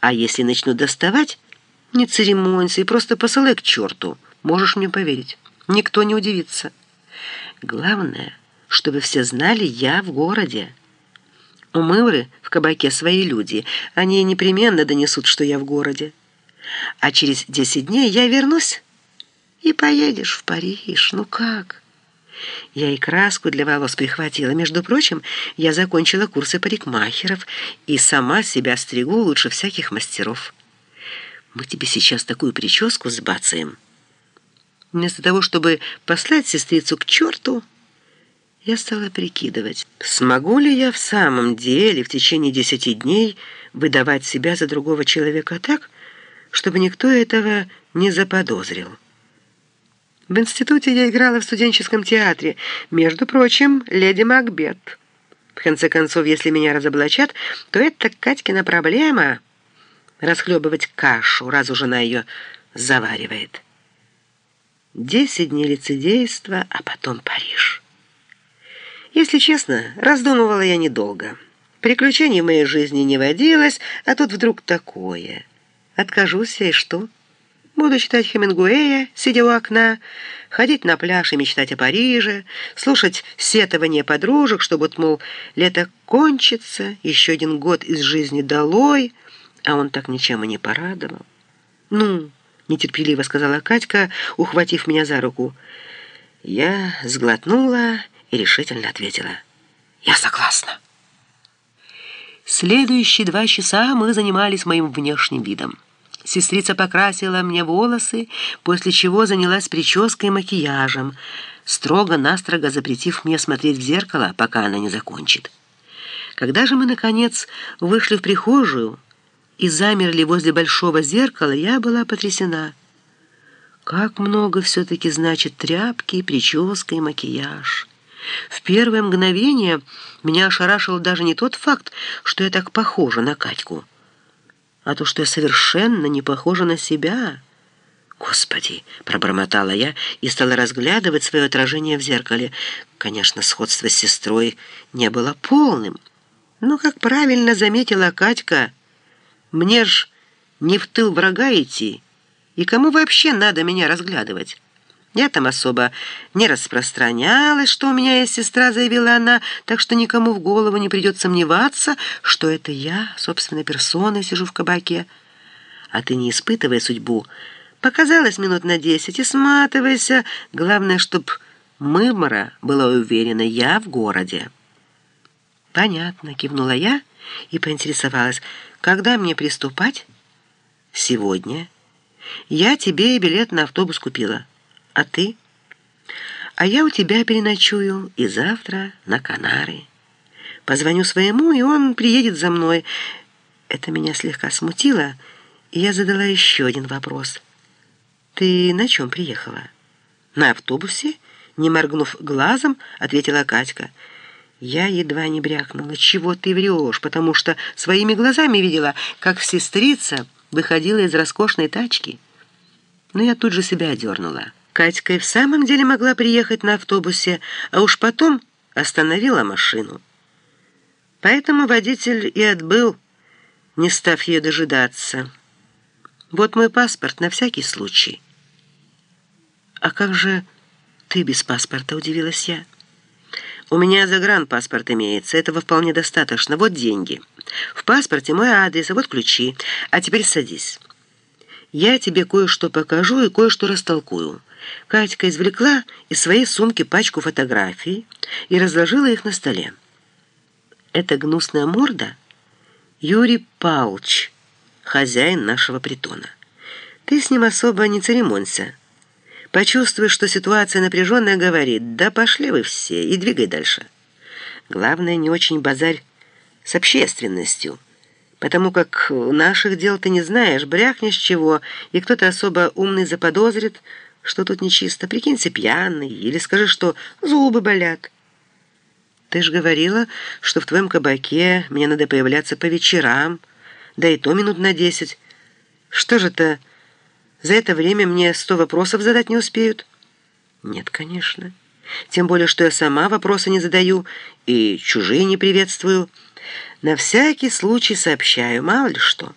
А если начну доставать, не церемонься и просто посылай к черту. Можешь мне поверить. Никто не удивится. Главное, чтобы все знали, я в городе. У Мывры в кабаке свои люди. Они непременно донесут, что я в городе. А через десять дней я вернусь и поедешь в Париж. Ну как?» Я и краску для волос прихватила. Между прочим, я закончила курсы парикмахеров и сама себя стригу лучше всяких мастеров. Мы тебе сейчас такую прическу сбацаем. Вместо того, чтобы послать сестрицу к черту, я стала прикидывать, смогу ли я в самом деле в течение десяти дней выдавать себя за другого человека так, чтобы никто этого не заподозрил. В институте я играла в студенческом театре. Между прочим, леди Макбет. В конце концов, если меня разоблачат, то это Катькина проблема — расхлебывать кашу, раз уже она ее заваривает. Десять дней лицедейства, а потом Париж. Если честно, раздумывала я недолго. Приключений в моей жизни не водилось, а тут вдруг такое. Откажусь я, и что? Буду читать Хемингуэя, сидя у окна, ходить на пляж и мечтать о Париже, слушать сетование подружек, что вот, мол, лето кончится, еще один год из жизни долой, а он так ничем и не порадовал. «Ну», — нетерпеливо сказала Катька, ухватив меня за руку. Я сглотнула и решительно ответила. «Я согласна». Следующие два часа мы занимались моим внешним видом. Сестрица покрасила мне волосы, после чего занялась прической и макияжем, строго-настрого запретив мне смотреть в зеркало, пока она не закончит. Когда же мы, наконец, вышли в прихожую и замерли возле большого зеркала, я была потрясена. Как много все-таки значит тряпки, прическа и макияж. В первое мгновение меня ошарашил даже не тот факт, что я так похожа на Катьку, а то, что я совершенно не похожа на себя. «Господи!» — пробормотала я и стала разглядывать свое отражение в зеркале. Конечно, сходство с сестрой не было полным. Но, как правильно заметила Катька, мне ж не в тыл врага идти, и кому вообще надо меня разглядывать?» Я там особо не распространялась, что у меня есть сестра, заявила она, так что никому в голову не придет сомневаться, что это я, собственной персоной, сижу в кабаке. А ты не испытывай судьбу. Показалось минут на десять и сматывайся. Главное, чтоб Мымора была уверена, я в городе. Понятно, кивнула я и поинтересовалась, когда мне приступать? Сегодня. Я тебе билет на автобус купила. А ты? А я у тебя переночую и завтра на Канары. Позвоню своему, и он приедет за мной. Это меня слегка смутило, и я задала еще один вопрос. Ты на чем приехала? На автобусе? Не моргнув глазом, ответила Катька. Я едва не брякнула. Чего ты врешь? Потому что своими глазами видела, как сестрица выходила из роскошной тачки. Но я тут же себя одернула. Катька и в самом деле могла приехать на автобусе, а уж потом остановила машину. Поэтому водитель и отбыл, не став ее дожидаться. Вот мой паспорт на всякий случай. «А как же ты без паспорта?» – удивилась я. «У меня загранпаспорт имеется, этого вполне достаточно. Вот деньги. В паспорте мой адрес, а вот ключи. А теперь садись. Я тебе кое-что покажу и кое-что растолкую». Катька извлекла из своей сумки пачку фотографий и разложила их на столе. «Это гнусная морда Юрий Пауч, хозяин нашего притона. Ты с ним особо не церемонься. Почувствуешь, что ситуация напряженная, говорит, да пошли вы все и двигай дальше. Главное, не очень базарь с общественностью» потому как наших дел ты не знаешь, брякнешь чего, и кто-то особо умный заподозрит, что тут нечисто. Прикинься пьяный или скажи, что зубы болят. Ты ж говорила, что в твоем кабаке мне надо появляться по вечерам, да и то минут на десять. Что же-то, за это время мне сто вопросов задать не успеют? Нет, конечно. Тем более, что я сама вопросы не задаю и чужие не приветствую. На всякий случай сообщаю, мало ли что».